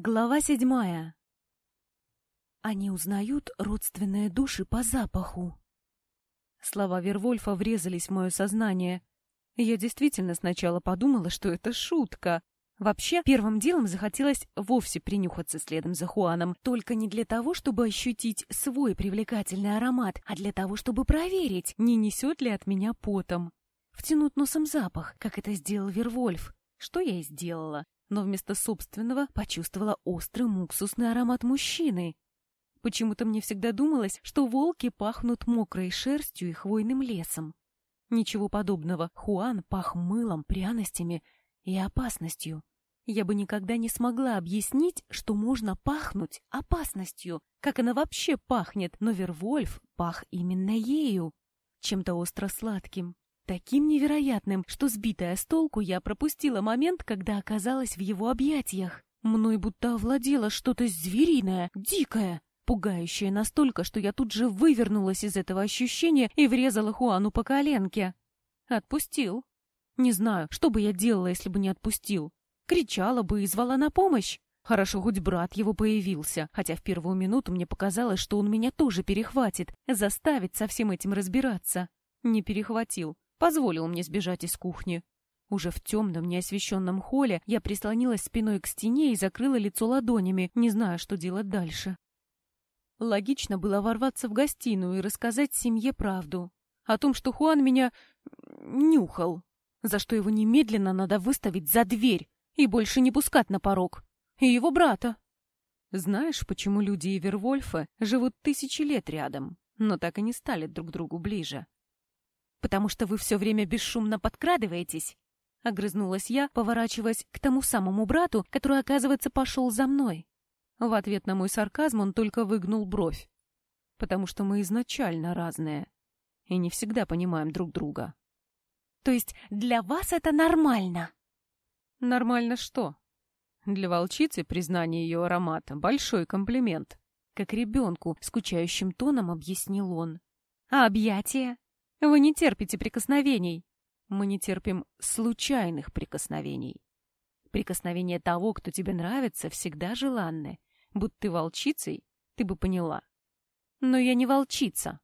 Глава седьмая. Они узнают родственные души по запаху. Слова Вервольфа врезались в мое сознание. Я действительно сначала подумала, что это шутка. Вообще, первым делом захотелось вовсе принюхаться следом за Хуаном, только не для того, чтобы ощутить свой привлекательный аромат, а для того, чтобы проверить, не несет ли от меня потом. Втянуть носом запах, как это сделал Вервольф. Что я и сделала но вместо собственного почувствовала острый муксусный аромат мужчины. Почему-то мне всегда думалось, что волки пахнут мокрой шерстью и хвойным лесом. Ничего подобного. Хуан пах мылом, пряностями и опасностью. Я бы никогда не смогла объяснить, что можно пахнуть опасностью, как она вообще пахнет, но Вервольф пах именно ею, чем-то остро-сладким, таким невероятным, что, сбитая с толку, я пропустила момент, когда оказалась в его объятиях. Мной будто овладело что-то звериное, дикое, пугающее настолько, что я тут же вывернулась из этого ощущения и врезала Хуану по коленке. Отпустил. Не знаю, что бы я делала, если бы не отпустил. Кричала бы и звала на помощь. Хорошо, хоть брат его появился, хотя в первую минуту мне показалось, что он меня тоже перехватит, заставит со всем этим разбираться. Не перехватил позволил мне сбежать из кухни. Уже в темном, неосвещенном холле я прислонилась спиной к стене и закрыла лицо ладонями, не зная, что делать дальше. Логично было ворваться в гостиную и рассказать семье правду. О том, что Хуан меня нюхал, за что его немедленно надо выставить за дверь и больше не пускать на порог. И его брата. Знаешь, почему люди и Вервольфы живут тысячи лет рядом, но так и не стали друг другу ближе? Потому что вы все время бесшумно подкрадываетесь?» — огрызнулась я, поворачиваясь к тому самому брату, который, оказывается, пошел за мной. В ответ на мой сарказм он только выгнул бровь. «Потому что мы изначально разные и не всегда понимаем друг друга». «То есть для вас это нормально?» «Нормально что?» Для волчицы признание ее аромата — большой комплимент. Как ребенку, скучающим тоном объяснил он. «А объятия?» Вы не терпите прикосновений. Мы не терпим случайных прикосновений. Прикосновения того, кто тебе нравится, всегда желанны. Будь ты волчицей, ты бы поняла. Но я не волчица,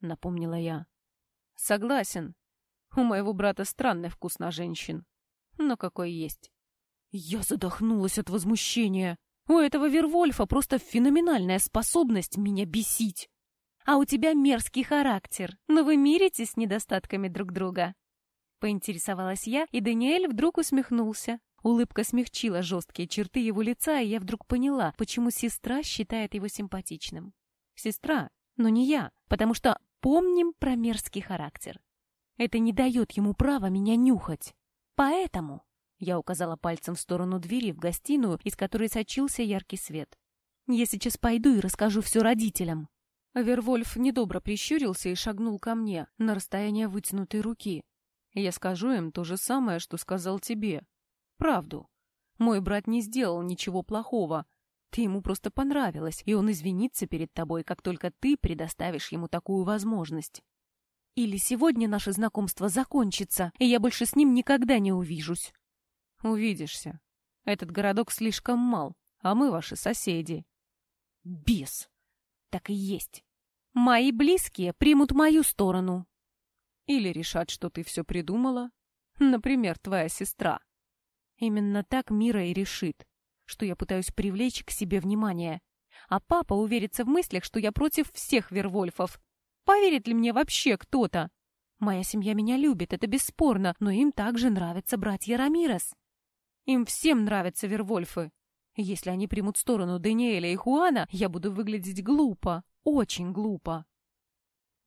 напомнила я. Согласен. У моего брата странный вкус на женщин. Но какой есть. Я задохнулась от возмущения. У этого Вервольфа просто феноменальная способность меня бесить а у тебя мерзкий характер, но вы миритесь с недостатками друг друга?» Поинтересовалась я, и Даниэль вдруг усмехнулся. Улыбка смягчила жесткие черты его лица, и я вдруг поняла, почему сестра считает его симпатичным. Сестра, но не я, потому что помним про мерзкий характер. Это не дает ему права меня нюхать. Поэтому я указала пальцем в сторону двери в гостиную, из которой сочился яркий свет. Я сейчас пойду и расскажу все родителям. Вервольф недобро прищурился и шагнул ко мне на расстояние вытянутой руки. Я скажу им то же самое, что сказал тебе. Правду. Мой брат не сделал ничего плохого. Ты ему просто понравилась, и он извинится перед тобой, как только ты предоставишь ему такую возможность. Или сегодня наше знакомство закончится, и я больше с ним никогда не увижусь. Увидишься. Этот городок слишком мал, а мы ваши соседи. Бес! Так и есть. Мои близкие примут мою сторону. Или решат, что ты все придумала. Например, твоя сестра. Именно так Мира и решит, что я пытаюсь привлечь к себе внимание. А папа уверится в мыслях, что я против всех Вервольфов. Поверит ли мне вообще кто-то? Моя семья меня любит, это бесспорно, но им также нравятся братья Рамирес. Им всем нравятся Вервольфы. Если они примут сторону Даниэля и Хуана, я буду выглядеть глупо, очень глупо.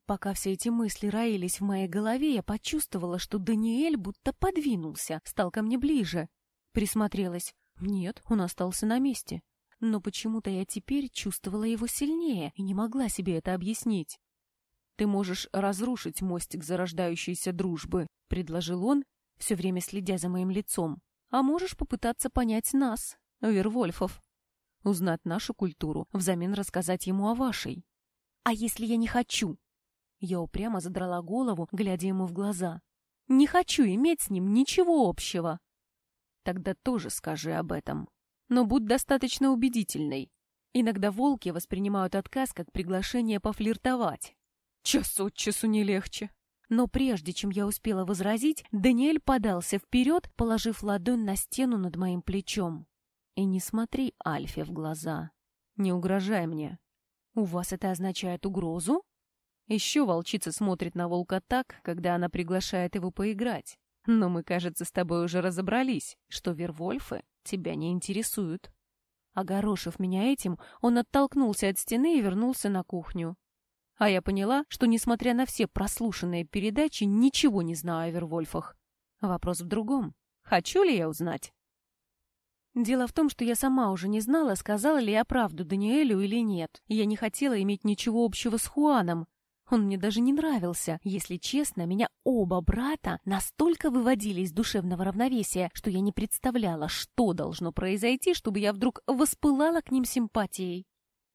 Пока все эти мысли роились в моей голове, я почувствовала, что Даниэль будто подвинулся, стал ко мне ближе. Присмотрелась. Нет, он остался на месте. Но почему-то я теперь чувствовала его сильнее и не могла себе это объяснить. «Ты можешь разрушить мостик зарождающейся дружбы», — предложил он, все время следя за моим лицом. «А можешь попытаться понять нас, Вервольфов. Узнать нашу культуру, взамен рассказать ему о вашей. А если я не хочу? Я упрямо задрала голову, глядя ему в глаза. Не хочу иметь с ним ничего общего. Тогда тоже скажи об этом. но будь достаточно убедительной. Иногда волки воспринимают отказ как приглашение пофлиртовать. Час от часу не легче. Но прежде чем я успела возразить, Даниэль подался вперед, положив ладонь на стену над моим плечом. «И не смотри Альфе в глаза. Не угрожай мне. У вас это означает угрозу?» Еще волчица смотрит на волка так, когда она приглашает его поиграть. Но мы, кажется, с тобой уже разобрались, что Вервольфы тебя не интересуют. Огорошив меня этим, он оттолкнулся от стены и вернулся на кухню. А я поняла, что, несмотря на все прослушанные передачи, ничего не знаю о Вервольфах. Вопрос в другом. Хочу ли я узнать? Дело в том, что я сама уже не знала, сказала ли я правду Даниэлю или нет. Я не хотела иметь ничего общего с Хуаном. Он мне даже не нравился. Если честно, меня оба брата настолько выводили из душевного равновесия, что я не представляла, что должно произойти, чтобы я вдруг воспылала к ним симпатией.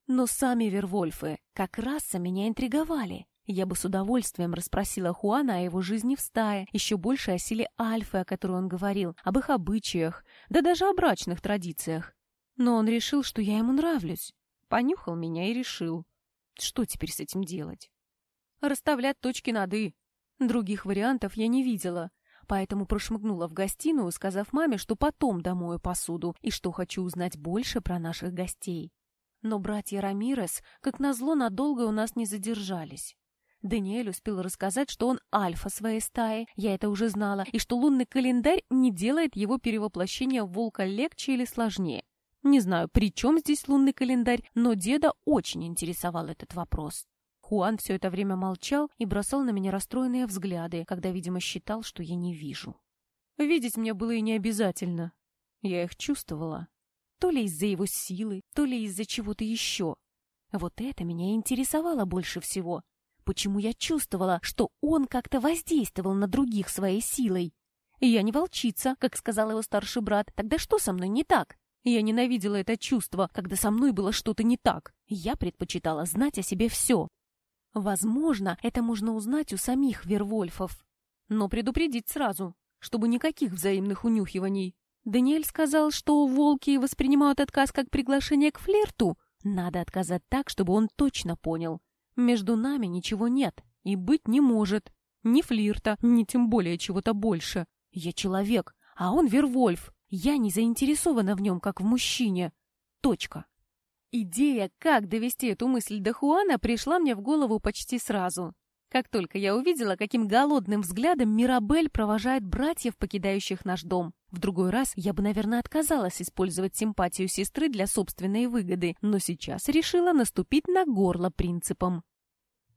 Но сами Вервольфы как раса меня интриговали. Я бы с удовольствием расспросила Хуана о его жизни в стае, еще больше о силе Альфы, о которой он говорил, об их обычаях, да даже о брачных традициях. Но он решил, что я ему нравлюсь. Понюхал меня и решил. Что теперь с этим делать? Расставлять точки над «и». Других вариантов я не видела, поэтому прошмыгнула в гостиную, сказав маме, что потом домою посуду и что хочу узнать больше про наших гостей. Но братья Рамирес, как назло, надолго у нас не задержались. Даниэль успел рассказать, что он альфа своей стаи, я это уже знала, и что лунный календарь не делает его перевоплощение в волка легче или сложнее. Не знаю, при чем здесь лунный календарь, но деда очень интересовал этот вопрос. Хуан все это время молчал и бросал на меня расстроенные взгляды, когда, видимо, считал, что я не вижу. Видеть мне было и не обязательно. Я их чувствовала. То ли из-за его силы, то ли из-за чего-то еще. Вот это меня интересовало больше всего. Почему я чувствовала, что он как-то воздействовал на других своей силой? Я не волчица, как сказал его старший брат. Тогда что со мной не так? Я ненавидела это чувство, когда со мной было что-то не так. Я предпочитала знать о себе все. Возможно, это можно узнать у самих Вервольфов. Но предупредить сразу, чтобы никаких взаимных унюхиваний. Даниэль сказал, что волки воспринимают отказ как приглашение к флирту. Надо отказать так, чтобы он точно понял. Между нами ничего нет и быть не может. Ни флирта, ни тем более чего-то больше. Я человек, а он Вервольф. Я не заинтересована в нем, как в мужчине. Точка. Идея, как довести эту мысль до Хуана, пришла мне в голову почти сразу. Как только я увидела, каким голодным взглядом Мирабель провожает братьев, покидающих наш дом. В другой раз я бы, наверное, отказалась использовать симпатию сестры для собственной выгоды, но сейчас решила наступить на горло принципом.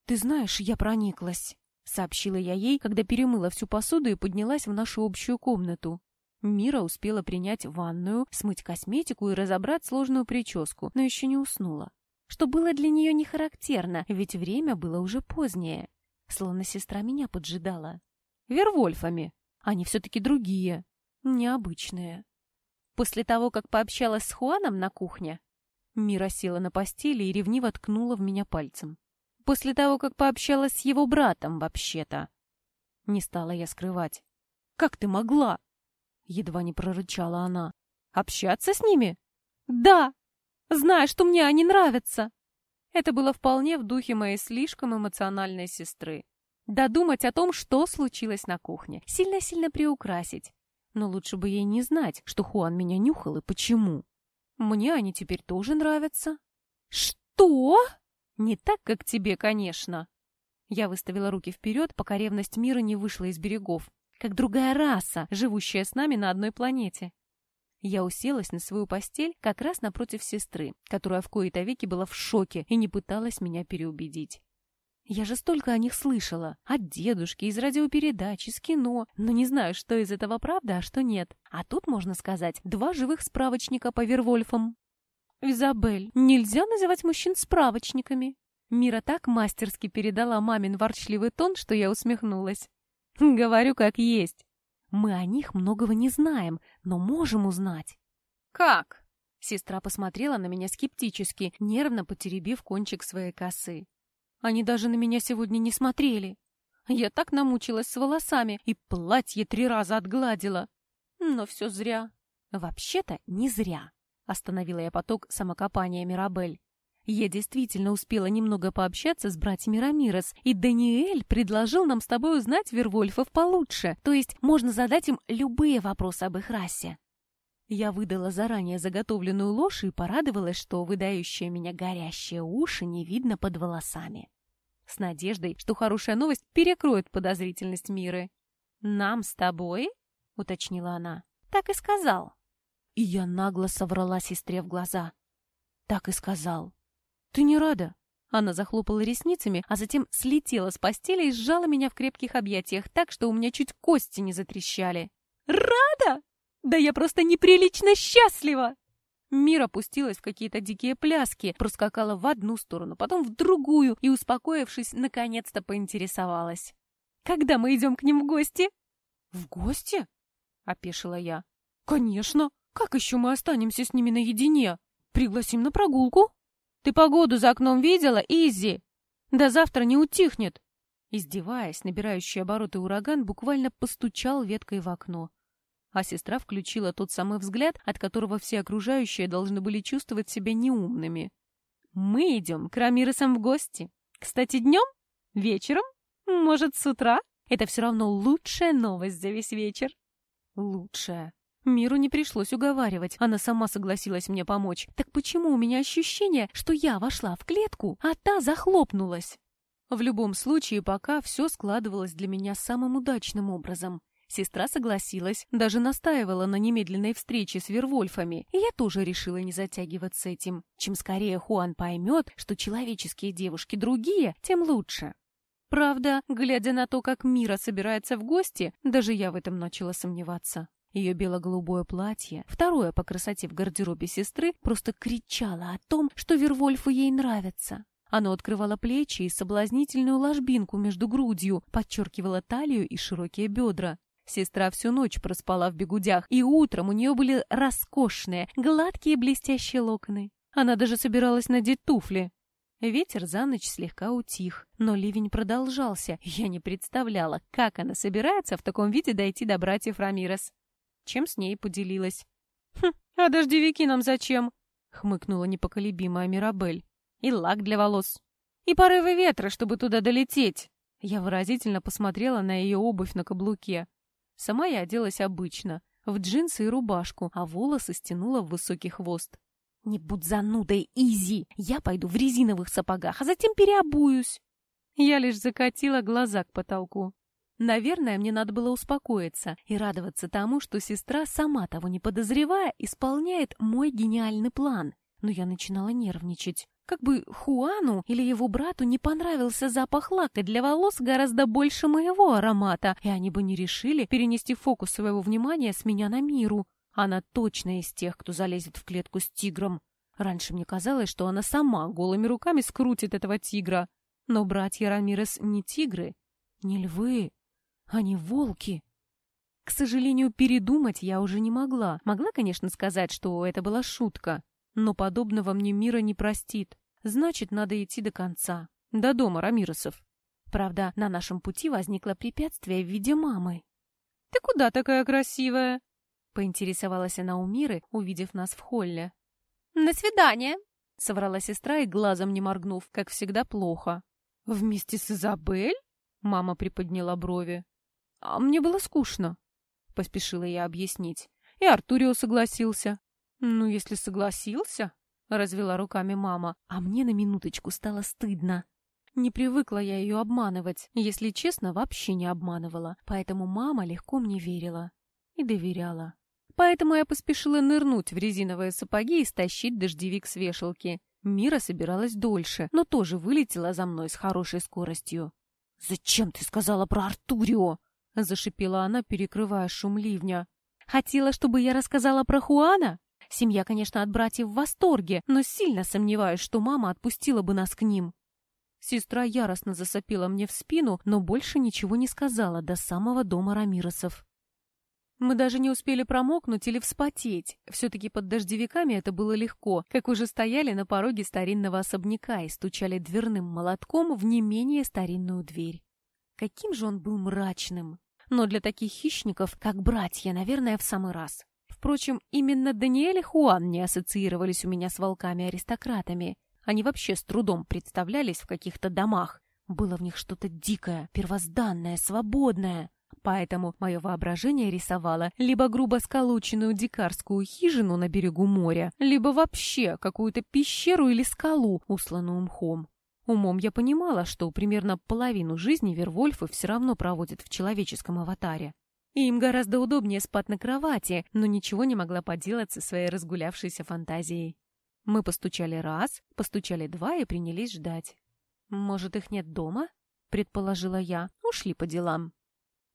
«Ты знаешь, я прониклась», — сообщила я ей, когда перемыла всю посуду и поднялась в нашу общую комнату. Мира успела принять ванную, смыть косметику и разобрать сложную прическу, но еще не уснула. Что было для нее не характерно, ведь время было уже позднее. Словно сестра меня поджидала. Вервольфами. Они все-таки другие. Необычные. После того, как пообщалась с Хуаном на кухне, Мира села на постели и ревниво ткнула в меня пальцем. После того, как пообщалась с его братом, вообще-то. Не стала я скрывать. «Как ты могла?» Едва не прорычала она. «Общаться с ними?» «Да! Зная, что мне они нравятся!» Это было вполне в духе моей слишком эмоциональной сестры. Додумать о том, что случилось на кухне, сильно-сильно приукрасить. Но лучше бы ей не знать, что Хуан меня нюхал и почему. Мне они теперь тоже нравятся. Что? Не так, как тебе, конечно. Я выставила руки вперед, пока ревность мира не вышла из берегов. Как другая раса, живущая с нами на одной планете. Я уселась на свою постель как раз напротив сестры, которая в кои-то веки была в шоке и не пыталась меня переубедить. Я же столько о них слышала. От дедушки, из радиопередач, из кино. Но не знаю, что из этого правда, а что нет. А тут, можно сказать, два живых справочника по Вервольфам. «Изабель, нельзя называть мужчин справочниками». Мира так мастерски передала мамин ворчливый тон, что я усмехнулась. «Говорю, как есть. Мы о них многого не знаем, но можем узнать. Как? Сестра посмотрела на меня скептически, нервно потеребив кончик своей косы. Они даже на меня сегодня не смотрели. Я так намучилась с волосами и платье три раза отгладила. Но все зря. Вообще-то не зря. Остановила я поток самокопания Мирабель. Я действительно успела немного пообщаться с братьями Рамирес, и Даниэль предложил нам с тобой узнать Вервольфов получше, то есть можно задать им любые вопросы об их расе. Я выдала заранее заготовленную ложь и порадовалась, что выдающие меня горящие уши не видно под волосами. С надеждой, что хорошая новость перекроет подозрительность Миры. «Нам с тобой?» — уточнила она. «Так и сказал». И я нагло соврала сестре в глаза. «Так и сказал». «Ты не рада?» Она захлопала ресницами, а затем слетела с постели и сжала меня в крепких объятиях так, что у меня чуть кости не затрещали. «Рада? Да я просто неприлично счастлива!» Мира пустилась в какие-то дикие пляски, проскакала в одну сторону, потом в другую и, успокоившись, наконец-то поинтересовалась. «Когда мы идем к ним в гости?» «В гости?» — опешила я. «Конечно! Как еще мы останемся с ними наедине? Пригласим на прогулку?» «Ты погоду за окном видела, Изи? До завтра не утихнет!» Издеваясь, набирающий обороты ураган буквально постучал веткой в окно. А сестра включила тот самый взгляд, от которого все окружающие должны были чувствовать себя неумными. «Мы идем к Рамиресам в гости. Кстати, днем? Вечером? Может, с утра? Это все равно лучшая новость за весь вечер». «Лучшая», Миру не пришлось уговаривать, она сама согласилась мне помочь. Так почему у меня ощущение, что я вошла в клетку, а та захлопнулась? В любом случае, пока все складывалось для меня самым удачным образом. Сестра согласилась, даже настаивала на немедленной встрече с Вервольфами, и я тоже решила не затягивать с этим. Чем скорее Хуан поймет, что человеческие девушки другие, тем лучше. Правда, глядя на то, как Мира собирается в гости, даже я в этом начала сомневаться. Ее бело-голубое платье, второе по красоте в гардеробе сестры, просто кричало о том, что Вервольфу ей нравится. Оно открывало плечи и соблазнительную ложбинку между грудью, подчеркивало талию и широкие бедра. Сестра всю ночь проспала в бегудях, и утром у нее были роскошные, гладкие блестящие локоны. Она даже собиралась надеть туфли. Ветер за ночь слегка утих, но ливень продолжался. Я не представляла, как она собирается в таком виде дойти до братьев Рамирес чем с ней поделилась. «Хм, а дождевики нам зачем?» — хмыкнула непоколебимая Мирабель. «И лак для волос. И порывы ветра, чтобы туда долететь!» Я выразительно посмотрела на ее обувь на каблуке. Сама я оделась обычно, в джинсы и рубашку, а волосы стянула в высокий хвост. «Не будь занудой, Изи! Я пойду в резиновых сапогах, а затем переобуюсь!» Я лишь закатила глаза к потолку. Наверное, мне надо было успокоиться и радоваться тому, что сестра, сама того не подозревая, исполняет мой гениальный план. Но я начинала нервничать. Как бы Хуану или его брату не понравился запах лака для волос гораздо больше моего аромата, и они бы не решили перенести фокус своего внимания с меня на миру. Она точно из тех, кто залезет в клетку с тигром. Раньше мне казалось, что она сама голыми руками скрутит этого тигра. Но братья Рамирес не тигры, не львы, они волки. К сожалению, передумать я уже не могла. Могла, конечно, сказать, что это была шутка. Но подобного мне мира не простит. Значит, надо идти до конца. До дома Рамиросов. Правда, на нашем пути возникло препятствие в виде мамы. «Ты куда такая красивая?» Поинтересовалась она у Миры, увидев нас в холле. «На свидание!» — соврала сестра и глазом не моргнув, как всегда плохо. «Вместе с Изабель?» — мама приподняла брови. А мне было скучно, — поспешила я объяснить. И Артурио согласился. Ну, если согласился, — развела руками мама, а мне на минуточку стало стыдно. Не привыкла я ее обманывать, если честно, вообще не обманывала, поэтому мама легко мне верила и доверяла. Поэтому я поспешила нырнуть в резиновые сапоги и стащить дождевик с вешалки. Мира собиралась дольше, но тоже вылетела за мной с хорошей скоростью. «Зачем ты сказала про Артурио?» — зашипела она, перекрывая шум ливня. «Хотела, чтобы я рассказала про Хуана? Семья, конечно, от братьев в восторге, но сильно сомневаюсь, что мама отпустила бы нас к ним». Сестра яростно засопила мне в спину, но больше ничего не сказала до самого дома Рамиросов. Мы даже не успели промокнуть или вспотеть. Все-таки под дождевиками это было легко, как уже стояли на пороге старинного особняка и стучали дверным молотком в не менее старинную дверь. Каким же он был мрачным! Но для таких хищников, как братья, наверное, в самый раз. Впрочем, именно Даниэль и Хуан не ассоциировались у меня с волками-аристократами. Они вообще с трудом представлялись в каких-то домах. Было в них что-то дикое, первозданное, свободное. Поэтому мое воображение рисовало либо грубо сколоченную дикарскую хижину на берегу моря, либо вообще какую-то пещеру или скалу, усланную мхом. Умом я понимала, что примерно половину жизни Вервольфы все равно проводят в человеческом аватаре. И им гораздо удобнее спать на кровати, но ничего не могла поделать со своей разгулявшейся фантазией. Мы постучали раз, постучали два и принялись ждать. «Может, их нет дома?» — предположила я. «Ушли по делам».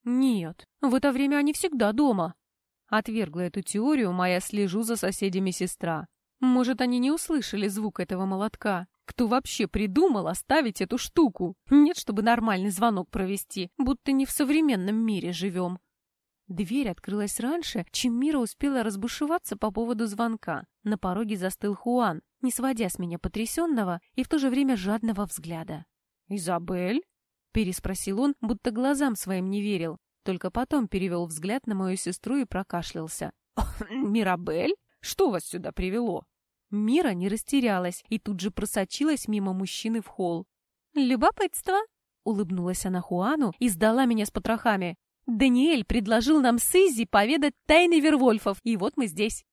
«Нет, в это время они всегда дома», — отвергла эту теорию моя слежу за соседями сестра. «Может, они не услышали звук этого молотка? Кто вообще придумал оставить эту штуку? Нет, чтобы нормальный звонок провести, будто не в современном мире живем». Дверь открылась раньше, чем Мира успела разбушеваться по поводу звонка. На пороге застыл Хуан, не сводя с меня потрясенного и в то же время жадного взгляда. «Изабель?» Переспросил он, будто глазам своим не верил. Только потом перевел взгляд на мою сестру и прокашлялся. «Мирабель? Что вас сюда привело?» Мира не растерялась и тут же просочилась мимо мужчины в холл. «Любопытство!» — улыбнулась она Хуану и сдала меня с потрохами. «Даниэль предложил нам с Изи поведать тайны Вервольфов, и вот мы здесь».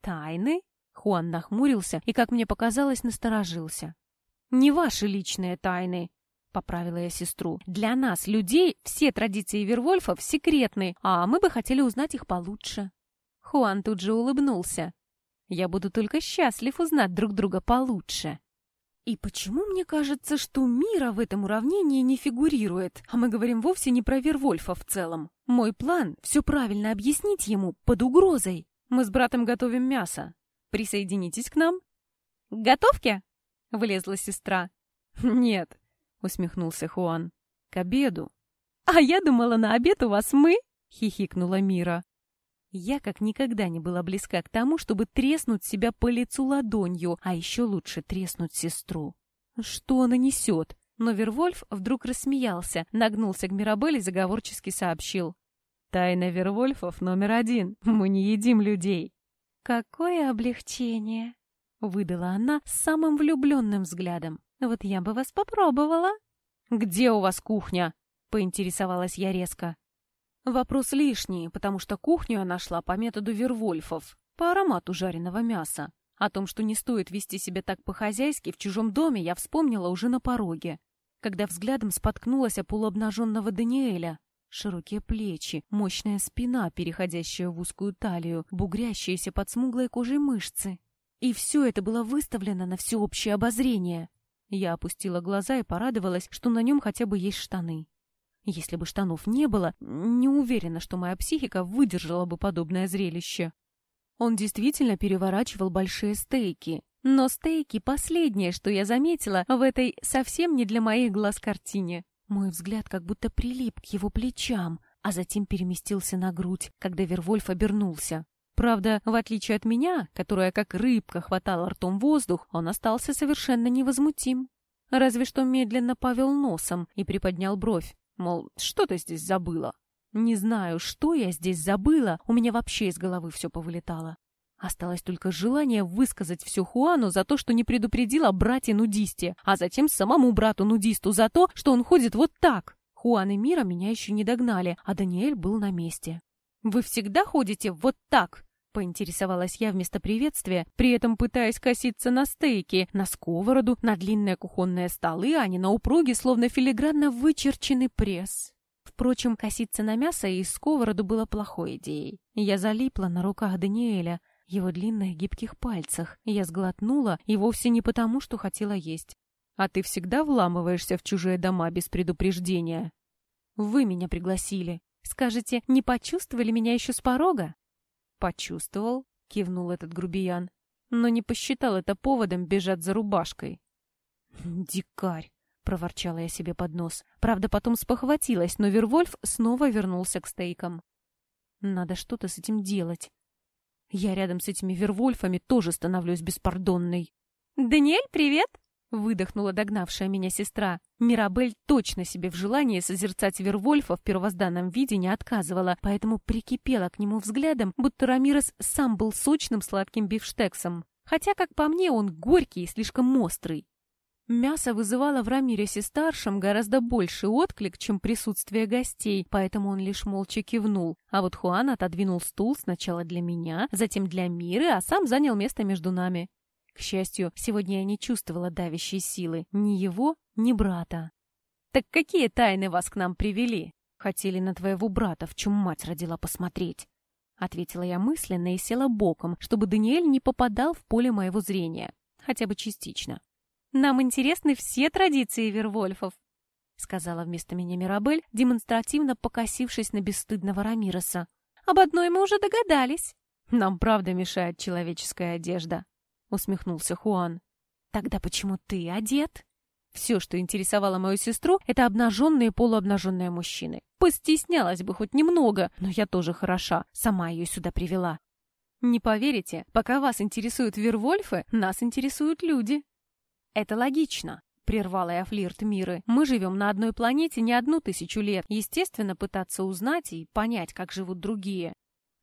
«Тайны?» — Хуан нахмурился и, как мне показалось, насторожился. «Не ваши личные тайны», — поправила я сестру. «Для нас, людей, все традиции Вервольфов секретны, а мы бы хотели узнать их получше». Хуан тут же улыбнулся. «Я буду только счастлив узнать друг друга получше». И почему мне кажется, что мира в этом уравнении не фигурирует, а мы говорим вовсе не про Вервольфа в целом? Мой план — все правильно объяснить ему под угрозой. Мы с братом готовим мясо. Присоединитесь к нам. «Готовки?» — влезла сестра. «Нет, усмехнулся Хуан. К обеду. А я думала, на обед у вас мы, хихикнула Мира. Я как никогда не была близка к тому, чтобы треснуть себя по лицу ладонью, а еще лучше треснуть сестру. Что она несет? Но Вервольф вдруг рассмеялся, нагнулся к Мирабель и заговорчески сообщил. «Тайна Вервольфов номер один. Мы не едим людей». «Какое облегчение!» — выдала она с самым влюбленным взглядом. Вот я бы вас попробовала. Где у вас кухня? Поинтересовалась я резко. Вопрос лишний, потому что кухню я нашла по методу Вервольфов, по аромату жареного мяса. О том, что не стоит вести себя так по-хозяйски в чужом доме, я вспомнила уже на пороге, когда взглядом споткнулась о полуобнаженного Даниэля. Широкие плечи, мощная спина, переходящая в узкую талию, бугрящиеся под смуглой кожей мышцы. И все это было выставлено на всеобщее обозрение. Я опустила глаза и порадовалась, что на нем хотя бы есть штаны. Если бы штанов не было, не уверена, что моя психика выдержала бы подобное зрелище. Он действительно переворачивал большие стейки. Но стейки — последнее, что я заметила в этой совсем не для моих глаз картине. Мой взгляд как будто прилип к его плечам, а затем переместился на грудь, когда Вервольф обернулся. Правда, в отличие от меня, которая как рыбка хватала ртом воздух, он остался совершенно невозмутим. Разве что медленно повел носом и приподнял бровь, мол, что ты здесь забыла? Не знаю, что я здесь забыла, у меня вообще из головы все повылетало. Осталось только желание высказать все Хуану за то, что не предупредила брате-нудисте, а затем самому брату-нудисту за то, что он ходит вот так. Хуан и Мира меня еще не догнали, а Даниэль был на месте. «Вы всегда ходите вот так?» — поинтересовалась я вместо приветствия, при этом пытаясь коситься на стейки, на сковороду, на длинные кухонные столы, а не на упруги, словно филигранно вычерченный пресс. Впрочем, коситься на мясо и сковороду было плохой идеей. Я залипла на руках Даниэля, его длинных гибких пальцах. Я сглотнула, и вовсе не потому, что хотела есть. «А ты всегда вламываешься в чужие дома без предупреждения?» «Вы меня пригласили», Скажете, не почувствовали меня еще с порога?» «Почувствовал», — кивнул этот грубиян, но не посчитал это поводом бежать за рубашкой. «Дикарь!» — проворчала я себе под нос. Правда, потом спохватилась, но Вервольф снова вернулся к стейкам. «Надо что-то с этим делать. Я рядом с этими Вервольфами тоже становлюсь беспардонной». «Даниэль, привет!» Выдохнула догнавшая меня сестра. Мирабель точно себе в желании созерцать Вервольфа в первозданном виде не отказывала, поэтому прикипела к нему взглядом, будто Рамирес сам был сочным сладким бифштексом. Хотя, как по мне, он горький и слишком острый. Мясо вызывало в Рамиресе-старшем гораздо больше отклик, чем присутствие гостей, поэтому он лишь молча кивнул. А вот Хуан отодвинул стул сначала для меня, затем для Миры, а сам занял место между нами. К счастью, сегодня я не чувствовала давящей силы ни его, ни брата. «Так какие тайны вас к нам привели?» «Хотели на твоего брата, в чем мать родила, посмотреть», — ответила я мысленно и села боком, чтобы Даниэль не попадал в поле моего зрения, хотя бы частично. «Нам интересны все традиции Вервольфов», — сказала вместо меня Мирабель, демонстративно покосившись на бесстыдного Рамироса. «Об одной мы уже догадались». «Нам правда мешает человеческая одежда», — усмехнулся Хуан. «Тогда почему ты одет?» Все, что интересовало мою сестру, это обнаженные и полуобнаженные мужчины. Постеснялась бы хоть немного, но я тоже хороша, сама ее сюда привела. Не поверите, пока вас интересуют Вервольфы, нас интересуют люди. «Это логично», — прервала я флирт Миры. «Мы живем на одной планете не одну тысячу лет. Естественно, пытаться узнать и понять, как живут другие.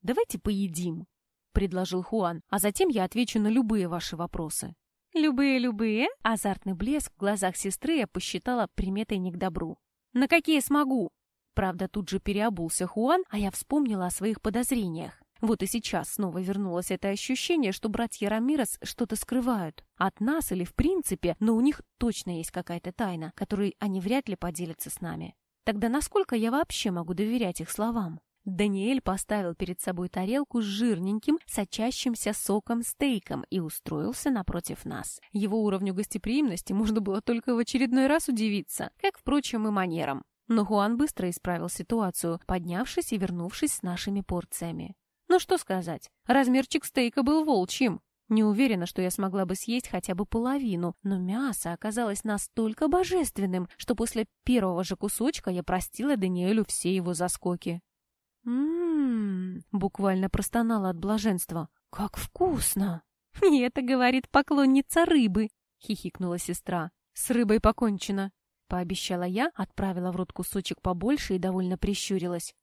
Давайте поедим», — предложил Хуан, «а затем я отвечу на любые ваши вопросы». «Любые-любые?» Азартный блеск в глазах сестры я посчитала приметой не к добру. «На какие смогу?» Правда, тут же переобулся Хуан, а я вспомнила о своих подозрениях. Вот и сейчас снова вернулось это ощущение, что братья Рамирес что-то скрывают. От нас или в принципе, но у них точно есть какая-то тайна, которой они вряд ли поделятся с нами. Тогда насколько я вообще могу доверять их словам? Даниэль поставил перед собой тарелку с жирненьким, сочащимся соком стейком и устроился напротив нас. Его уровню гостеприимности можно было только в очередной раз удивиться, как, впрочем, и манерам. Но Хуан быстро исправил ситуацию, поднявшись и вернувшись с нашими порциями. Ну что сказать, размерчик стейка был волчьим. Не уверена, что я смогла бы съесть хотя бы половину, но мясо оказалось настолько божественным, что после первого же кусочка я простила Даниэлю все его заскоки. «М-м-м», буквально простонала от блаженства. «Как вкусно!» «И это говорит поклонница рыбы», — хихикнула сестра. «С рыбой покончено», — пообещала я, отправила в рот кусочек побольше и довольно прищурилась.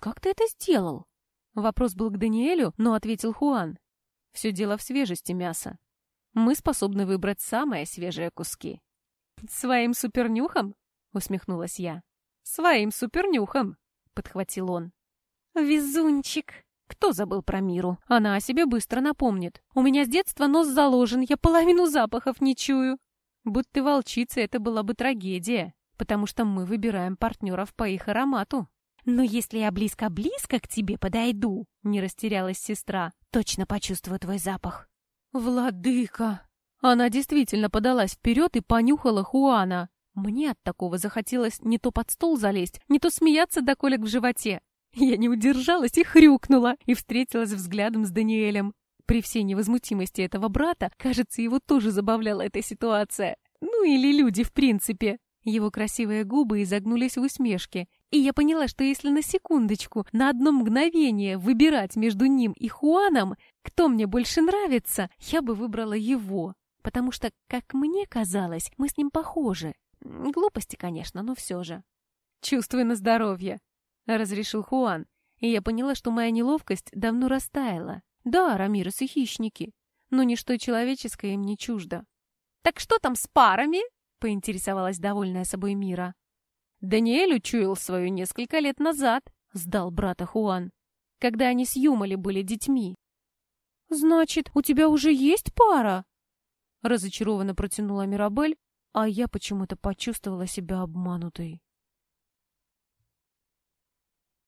«Как ты это сделал?» Вопрос был к Даниэлю, но ответил Хуан. Все дело в свежести мяса. Мы способны выбрать самые свежие куски. «Своим супернюхом?» — усмехнулась я. «Своим супернюхом!» — подхватил он. «Везунчик!» Кто забыл про Миру? Она о себе быстро напомнит. У меня с детства нос заложен, я половину запахов не чую. Будь ты волчицей, это была бы трагедия, потому что мы выбираем партнеров по их аромату. «Но если я близко-близко к тебе подойду», — не растерялась сестра, — «точно почувствую твой запах». «Владыка!» Она действительно подалась вперед и понюхала Хуана. Мне от такого захотелось не то под стол залезть, не то смеяться до колик в животе. Я не удержалась и хрюкнула, и встретилась взглядом с Даниэлем. При всей невозмутимости этого брата, кажется, его тоже забавляла эта ситуация. Ну или люди, в принципе. Его красивые губы изогнулись в усмешке, и я поняла, что если на секундочку, на одно мгновение выбирать между ним и Хуаном, кто мне больше нравится, я бы выбрала его. Потому что, как мне казалось, мы с ним похожи. Глупости, конечно, но все же. «Чувствуй на здоровье», — разрешил Хуан. И я поняла, что моя неловкость давно растаяла. Да, Рамирос и хищники, но ничто человеческое им не чуждо. «Так что там с парами?» — поинтересовалась довольная собой Мира. Даниэль учуял свою несколько лет назад, сдал брата Хуан, когда они с Юмали были детьми. «Значит, у тебя уже есть пара?» Разочарованно протянула Мирабель, а я почему-то почувствовала себя обманутой.